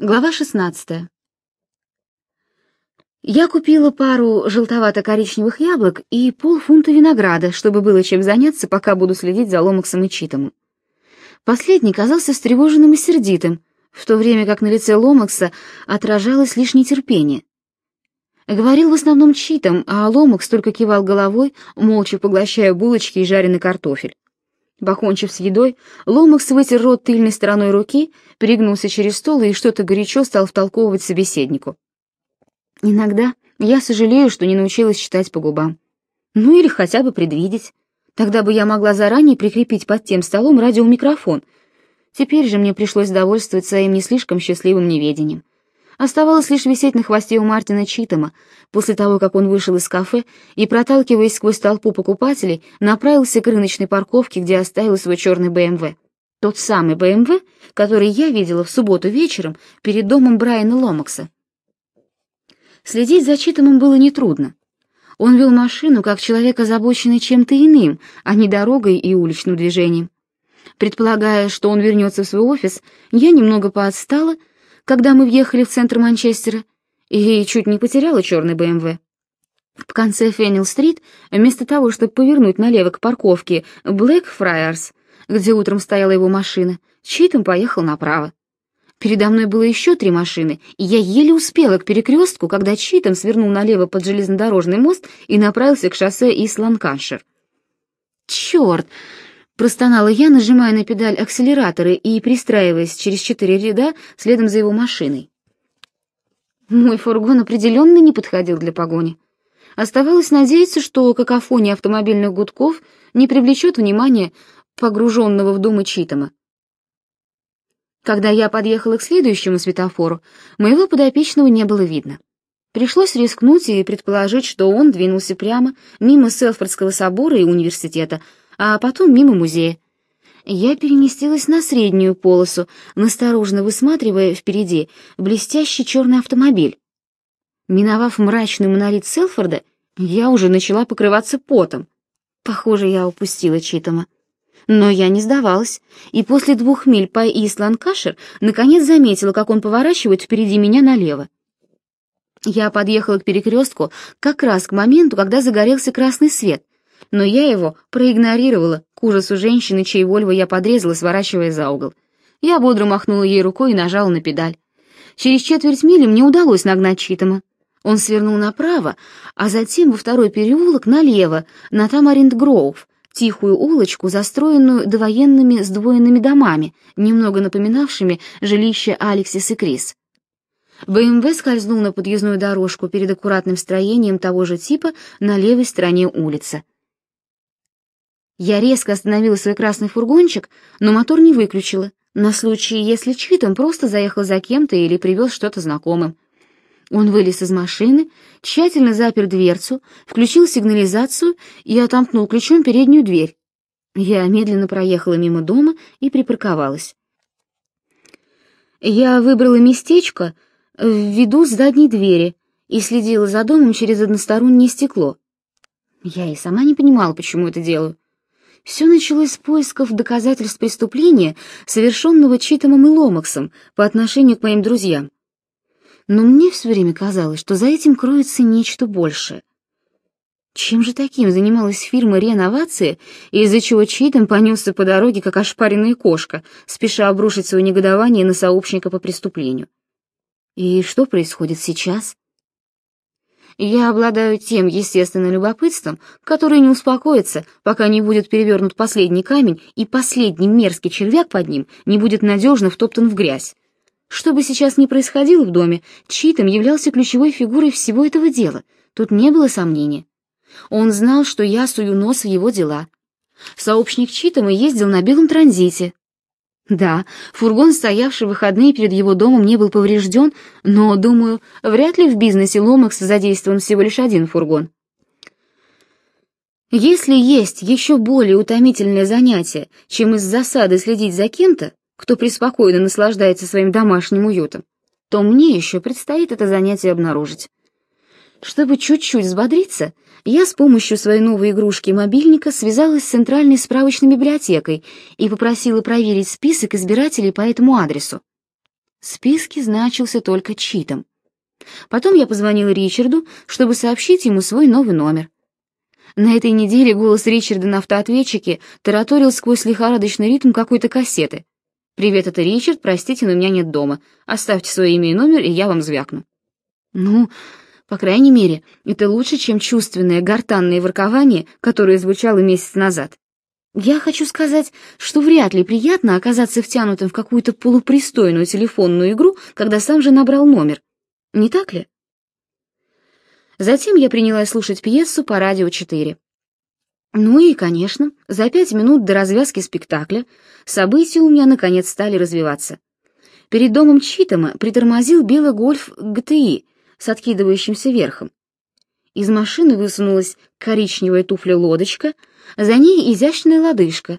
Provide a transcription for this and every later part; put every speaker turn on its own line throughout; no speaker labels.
Глава 16. Я купила пару желтовато-коричневых яблок и полфунта винограда, чтобы было чем заняться, пока буду следить за Ломаксом и Читом. Последний казался встревоженным и сердитым, в то время как на лице Ломакса отражалось лишь нетерпение. Говорил в основном Читом, а Ломакс только кивал головой, молча поглощая булочки и жареный картофель. Покончив с едой, Ломакс вытер рот тыльной стороной руки, перегнулся через стол и что-то горячо стал втолковывать собеседнику. Иногда я сожалею, что не научилась читать по губам. Ну или хотя бы предвидеть. Тогда бы я могла заранее прикрепить под тем столом радиомикрофон. Теперь же мне пришлось довольствовать своим не слишком счастливым неведением. Оставалось лишь висеть на хвосте у Мартина Читома, после того, как он вышел из кафе и, проталкиваясь сквозь толпу покупателей, направился к рыночной парковке, где оставил свой черный БМВ. Тот самый БМВ, который я видела в субботу вечером перед домом Брайана Ломакса. Следить за Читомом было нетрудно. Он вел машину как человек, озабоченный чем-то иным, а не дорогой и уличным движением. Предполагая, что он вернется в свой офис, я немного поотстала, когда мы въехали в центр Манчестера, и чуть не потеряла черный БМВ. В конце Феннил-стрит, вместо того, чтобы повернуть налево к парковке Блэкфрайерс, где утром стояла его машина, Читом поехал направо. Передо мной было еще три машины, и я еле успела к перекрестку, когда Читом свернул налево под железнодорожный мост и направился к шоссе Ис-Ланкашир. «Черт!» Простонала я, нажимая на педаль акселератора и пристраиваясь через четыре ряда следом за его машиной. Мой фургон определенно не подходил для погони. Оставалось надеяться, что какофония автомобильных гудков не привлечет внимания погруженного в думы Читома. Когда я подъехала к следующему светофору, моего подопечного не было видно. Пришлось рискнуть и предположить, что он двинулся прямо мимо Селфордского собора и университета, а потом мимо музея. Я переместилась на среднюю полосу, насторожно высматривая впереди блестящий черный автомобиль. Миновав мрачный монолит Селфорда, я уже начала покрываться потом. Похоже, я упустила Читома. Но я не сдавалась, и после двух миль по Исланд-Кашер наконец заметила, как он поворачивает впереди меня налево. Я подъехала к перекрестку как раз к моменту, когда загорелся красный свет, но я его проигнорировала, к ужасу женщины, чьей Вольво я подрезала, сворачивая за угол. Я бодро махнула ей рукой и нажала на педаль. Через четверть мили мне удалось нагнать Читома. Он свернул направо, а затем во второй переулок налево, на Тамаринд-Гроув, тихую улочку, застроенную довоенными сдвоенными домами, немного напоминавшими жилище Алексис и Крис. БМВ скользнул на подъездную дорожку перед аккуратным строением того же типа на левой стороне улицы. Я резко остановила свой красный фургончик, но мотор не выключила, на случай, если Читом просто заехал за кем-то или привез что-то знакомым. Он вылез из машины, тщательно запер дверцу, включил сигнализацию и отомкнул ключом переднюю дверь. Я медленно проехала мимо дома и припарковалась. Я выбрала местечко в виду задней двери и следила за домом через одностороннее стекло. Я и сама не понимала, почему это делаю. Все началось с поисков доказательств преступления, совершенного Читомом и Ломаксом по отношению к моим друзьям. Но мне все время казалось, что за этим кроется нечто большее. Чем же таким занималась фирма реновации, из-за чего Читом понесся по дороге, как ошпаренная кошка, спеша обрушить свое негодование на сообщника по преступлению? И что происходит сейчас? Я обладаю тем естественным любопытством, которое не успокоится, пока не будет перевернут последний камень и последний мерзкий червяк под ним не будет надежно втоптан в грязь. Что бы сейчас ни происходило в доме, Читом являлся ключевой фигурой всего этого дела, тут не было сомнения. Он знал, что я сую нос в его дела. Сообщник Читома ездил на белом транзите, да, фургон, стоявший в выходные перед его домом, не был поврежден, но, думаю, вряд ли в бизнесе Ломакса задействован всего лишь один фургон. Если есть еще более утомительное занятие, чем из засады следить за кем-то, кто преспокойно наслаждается своим домашним уютом, то мне еще предстоит это занятие обнаружить. Чтобы чуть-чуть взбодриться, я с помощью своей новой игрушки мобильника связалась с Центральной справочной библиотекой и попросила проверить список избирателей по этому адресу. В списке значился только Читом. Потом я позвонила Ричарду, чтобы сообщить ему свой новый номер. На этой неделе голос Ричарда на автоответчике тараторил сквозь лихорадочный ритм какой-то кассеты. «Привет, это Ричард, простите, но меня нет дома. Оставьте свое имя и номер, и я вам звякну». Ну, по крайней мере, это лучше, чем чувственное гортанное воркование, которое звучало месяц назад. Я хочу сказать, что вряд ли приятно оказаться втянутым в какую-то полупристойную телефонную игру, когда сам же набрал номер. Не так ли? Затем я принялась слушать пьесу по радио 4. Ну и, конечно, за пять минут до развязки спектакля события у меня наконец стали развиваться. Перед домом Читома притормозил белый гольф ГТИ с откидывающимся верхом. Из машины высунулась коричневая туфля-лодочка, за ней изящная лодыжка.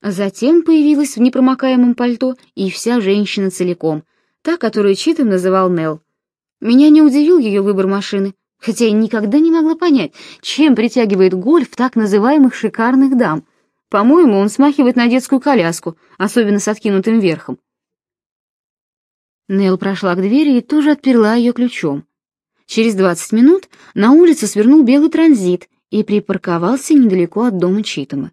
Затем появилась в непромокаемом пальто и вся женщина целиком, та, которую Читом называл Нелл. Меня не удивил ее выбор машины, хотя я никогда не могла понять, чем притягивает гольф так называемых шикарных дам. По-моему, он смахивает на детскую коляску, особенно с откинутым верхом. Нелл прошла к двери и тоже отперла ее ключом. Через 20 минут на улицу свернул белый транзит и припарковался недалеко от дома Читома.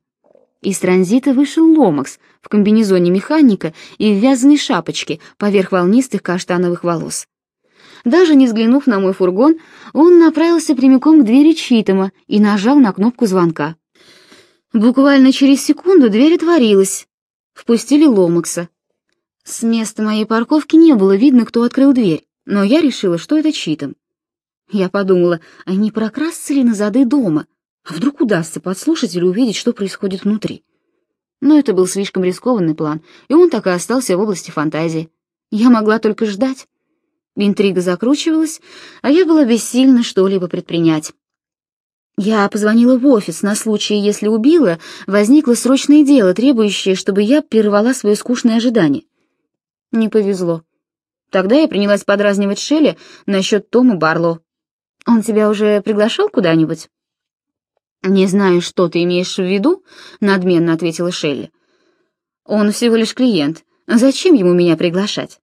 Из транзита вышел Ломакс в комбинезоне механика и в вязаной шапочке поверх волнистых каштановых волос. Даже не взглянув на мой фургон, он направился прямиком к двери Читома и нажал на кнопку звонка. Буквально через секунду дверь отворилась. Впустили Ломакса. С места моей парковки не было видно, кто открыл дверь, но я решила, что это Читом. Я подумала, а не прокрасться ли на зады дома? А вдруг удастся подслушать или увидеть, что происходит внутри? Но это был слишком рискованный план, и он так и остался в области фантазии. Я могла только ждать. Интрига закручивалась, а я была бессильна что-либо предпринять. Я позвонила в офис на случай, если убила, возникло срочное дело, требующее, чтобы я прервала свое скучное ожидание. Не повезло. Тогда я принялась подразнивать Шелли насчет Тома Барло. Он тебя уже приглашал куда-нибудь? Не знаю, что ты имеешь в виду, надменно ответила Шелли. Он всего лишь клиент. Зачем ему меня приглашать?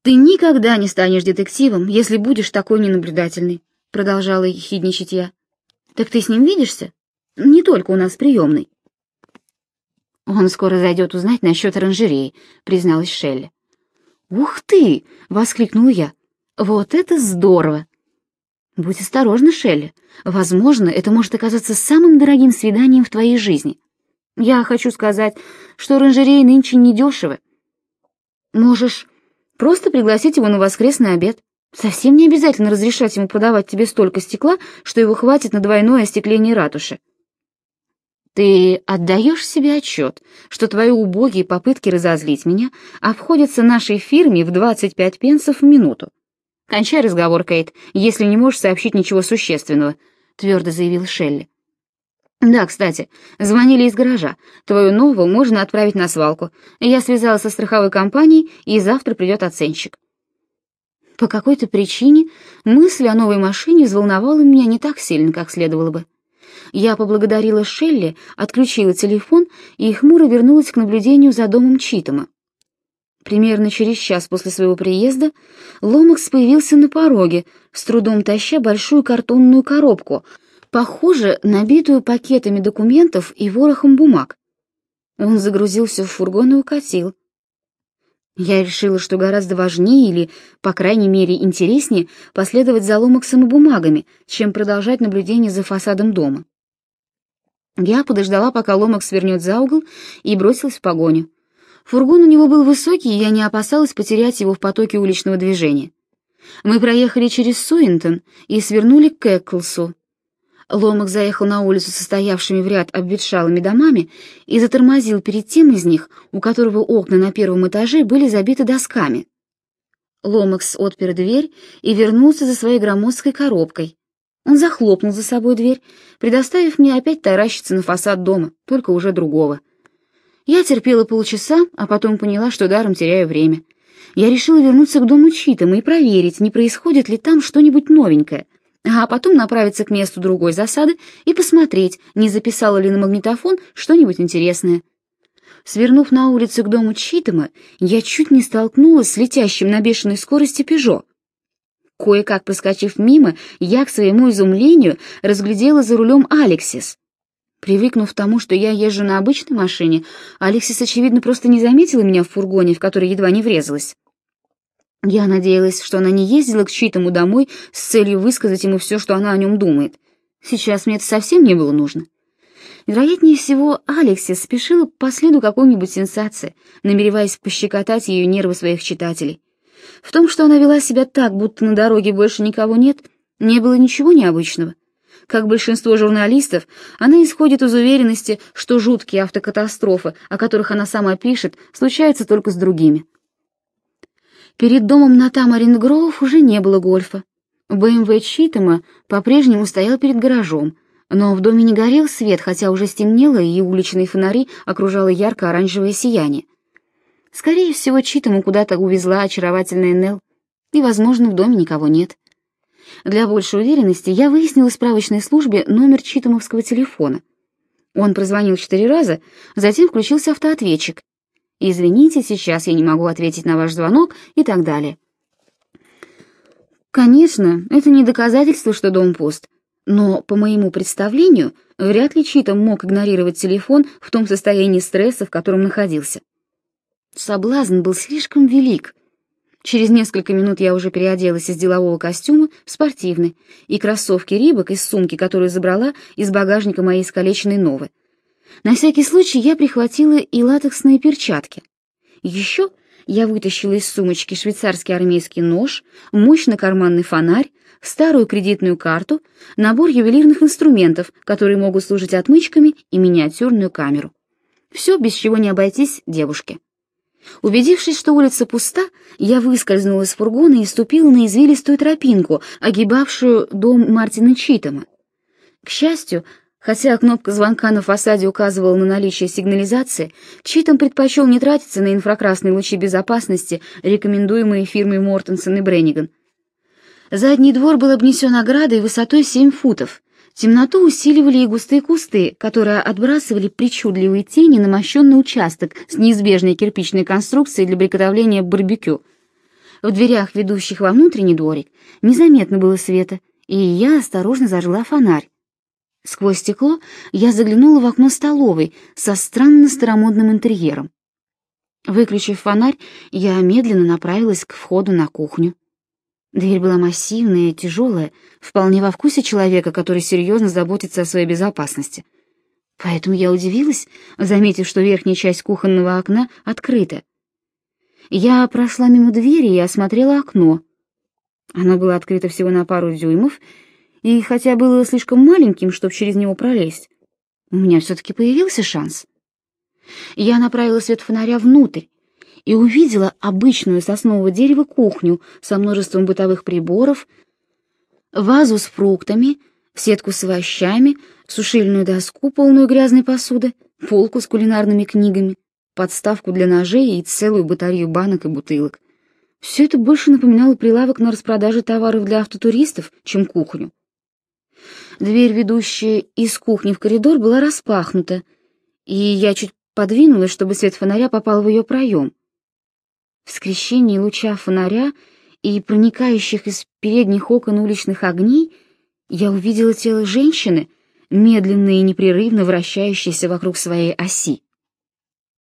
Ты никогда не станешь детективом, если будешь такой ненаблюдательный, продолжала ехидничать я. Так ты с ним видишься? Не только у нас в приемной. Он скоро зайдет узнать насчет оранжереи, призналась Шелли. Ух ты, воскликнул я. Вот это здорово! Будь осторожна, Шелли. Возможно, это может оказаться самым дорогим свиданием в твоей жизни. Я хочу сказать, что оранжереи нынче недешевы. Можешь просто пригласить его на воскресный обед. Совсем не обязательно разрешать ему продавать тебе столько стекла, что его хватит на двойное остекление ратуши. Ты отдаешь себе отчет, что твои убогие попытки разозлить меня обходятся нашей фирме в 25 пенсов в минуту. «Кончай разговор, Кейт, если не можешь сообщить ничего существенного», — твердо заявил Шелли. «Да, кстати, звонили из гаража. Твою новую можно отправить на свалку. Я связалась со страховой компанией, и завтра придет оценщик». По какой-то причине мысль о новой машине взволновала меня не так сильно, как следовало бы. Я поблагодарила Шелли, отключила телефон и хмуро вернулась к наблюдению за домом Читома. Примерно через час после своего приезда Ломакс появился на пороге, с трудом таща большую картонную коробку, похоже, набитую пакетами документов и ворохом бумаг. Он загрузился в фургон и укатил. Я решила, что гораздо важнее или, по крайней мере, интереснее последовать за Ломаксом и бумагами, чем продолжать наблюдение за фасадом дома. Я подождала, пока Ломакс свернет за угол, и бросилась в погоню. Фургон у него был высокий, и я не опасалась потерять его в потоке уличного движения. Мы проехали через Суинтон и свернули к Эклсу. Ломак заехал на улицу со стоявшими в ряд обветшалыми домами и затормозил перед тем из них, у которого окна на первом этаже были забиты досками. Ломакс отпер дверь и вернулся за своей громоздкой коробкой. Он захлопнул за собой дверь, предоставив мне опять таращиться на фасад дома, только уже другого — я терпела полчаса, а потом поняла, что даром теряю время. Я решила вернуться к дому Читама и проверить, не происходит ли там что-нибудь новенькое, а потом направиться к месту другой засады и посмотреть, не записала ли на магнитофон что-нибудь интересное. Свернув на улицу к дому Читома, я чуть не столкнулась с летящим на бешеной скорости «Пежо». Кое-как проскочив мимо, я, к своему изумлению, разглядела за рулем Алексис. Привыкнув к тому, что я езжу на обычной машине, Алексис, очевидно, просто не заметила меня в фургоне, в который едва не врезалась. Я надеялась, что она не ездила к чьитому домой с целью высказать ему все, что она о нем думает. Сейчас мне это совсем не было нужно. Вероятнее всего, Алексис спешила по следу какой-нибудь сенсации, намереваясь пощекотать ее нервы своих читателей. В том, что она вела себя так, будто на дороге больше никого нет, не было ничего необычного. Как большинство журналистов, она исходит из уверенности, что жуткие автокатастрофы, о которых она сама пишет, случаются только с другими. Перед домом на Тамарин-Гроув уже не было гольфа. БМВ Читома по-прежнему стоял перед гаражом, но в доме не горел свет, хотя уже стемнело, и уличные фонари окружало ярко-оранжевое сияние. Скорее всего, Читому куда-то увезла очаровательная Нелл, и, возможно, в доме никого нет. Для большей уверенности я выяснила в справочной службе номер Читомовского телефона. Он прозвонил четыре раза, затем включился автоответчик. «Извините, сейчас я не могу ответить на ваш звонок» и так далее. Конечно, это не доказательство, что дом пуст, но, по моему представлению, вряд ли Читом мог игнорировать телефон в том состоянии стресса, в котором находился. Соблазн был слишком велик. Через несколько минут я уже переоделась из делового костюма в спортивный и кроссовки Рибок из сумки, которую забрала из багажника моей искалеченной Новы. На всякий случай я прихватила и латексные перчатки. Еще я вытащила из сумочки швейцарский армейский нож, мощный карманный фонарь, старую кредитную карту, набор ювелирных инструментов, которые могут служить отмычками, и миниатюрную камеру. Все, без чего не обойтись девушке. Убедившись, что улица пуста, я выскользнула из фургона и ступила на извилистую тропинку, огибавшую дом Мартина Читома. К счастью, хотя кнопка звонка на фасаде указывала на наличие сигнализации, Читом предпочел не тратиться на инфракрасные лучи безопасности, рекомендуемые фирмой Мортенсон и Бренниган. Задний двор был обнесен оградой высотой 7 футов, Темноту усиливали и густые кусты, которые отбрасывали причудливые тени на мощенный участок с неизбежной кирпичной конструкцией для приготовления барбекю. В дверях, ведущих во внутренний дворик, незаметно было света, и я осторожно зажгла фонарь. Сквозь стекло я заглянула в окно столовой со странно старомодным интерьером. Выключив фонарь, я медленно направилась к входу на кухню. Дверь была массивная тяжелая, вполне во вкусе человека, который серьезно заботится о своей безопасности. Поэтому я удивилась, заметив, что верхняя часть кухонного окна открыта. Я прошла мимо двери и осмотрела окно. Оно было открыто всего на пару дюймов, и хотя было слишком маленьким, чтобы через него пролезть, у меня все-таки появился шанс. Я направила свет фонаря внутрь, и увидела обычную соснового дерева кухню со множеством бытовых приборов, вазу с фруктами, сетку с овощами, сушильную доску, полную грязной посуды, полку с кулинарными книгами, подставку для ножей и целую батарею банок и бутылок. Все это больше напоминало прилавок на распродаже товаров для автотуристов, чем кухню. Дверь, ведущая из кухни в коридор, была распахнута, и я чуть подвинулась, чтобы свет фонаря попал в ее проем. В скрещении луча фонаря и проникающих из передних окон уличных огней я увидела тело женщины, медленно и непрерывно вращающейся вокруг своей оси.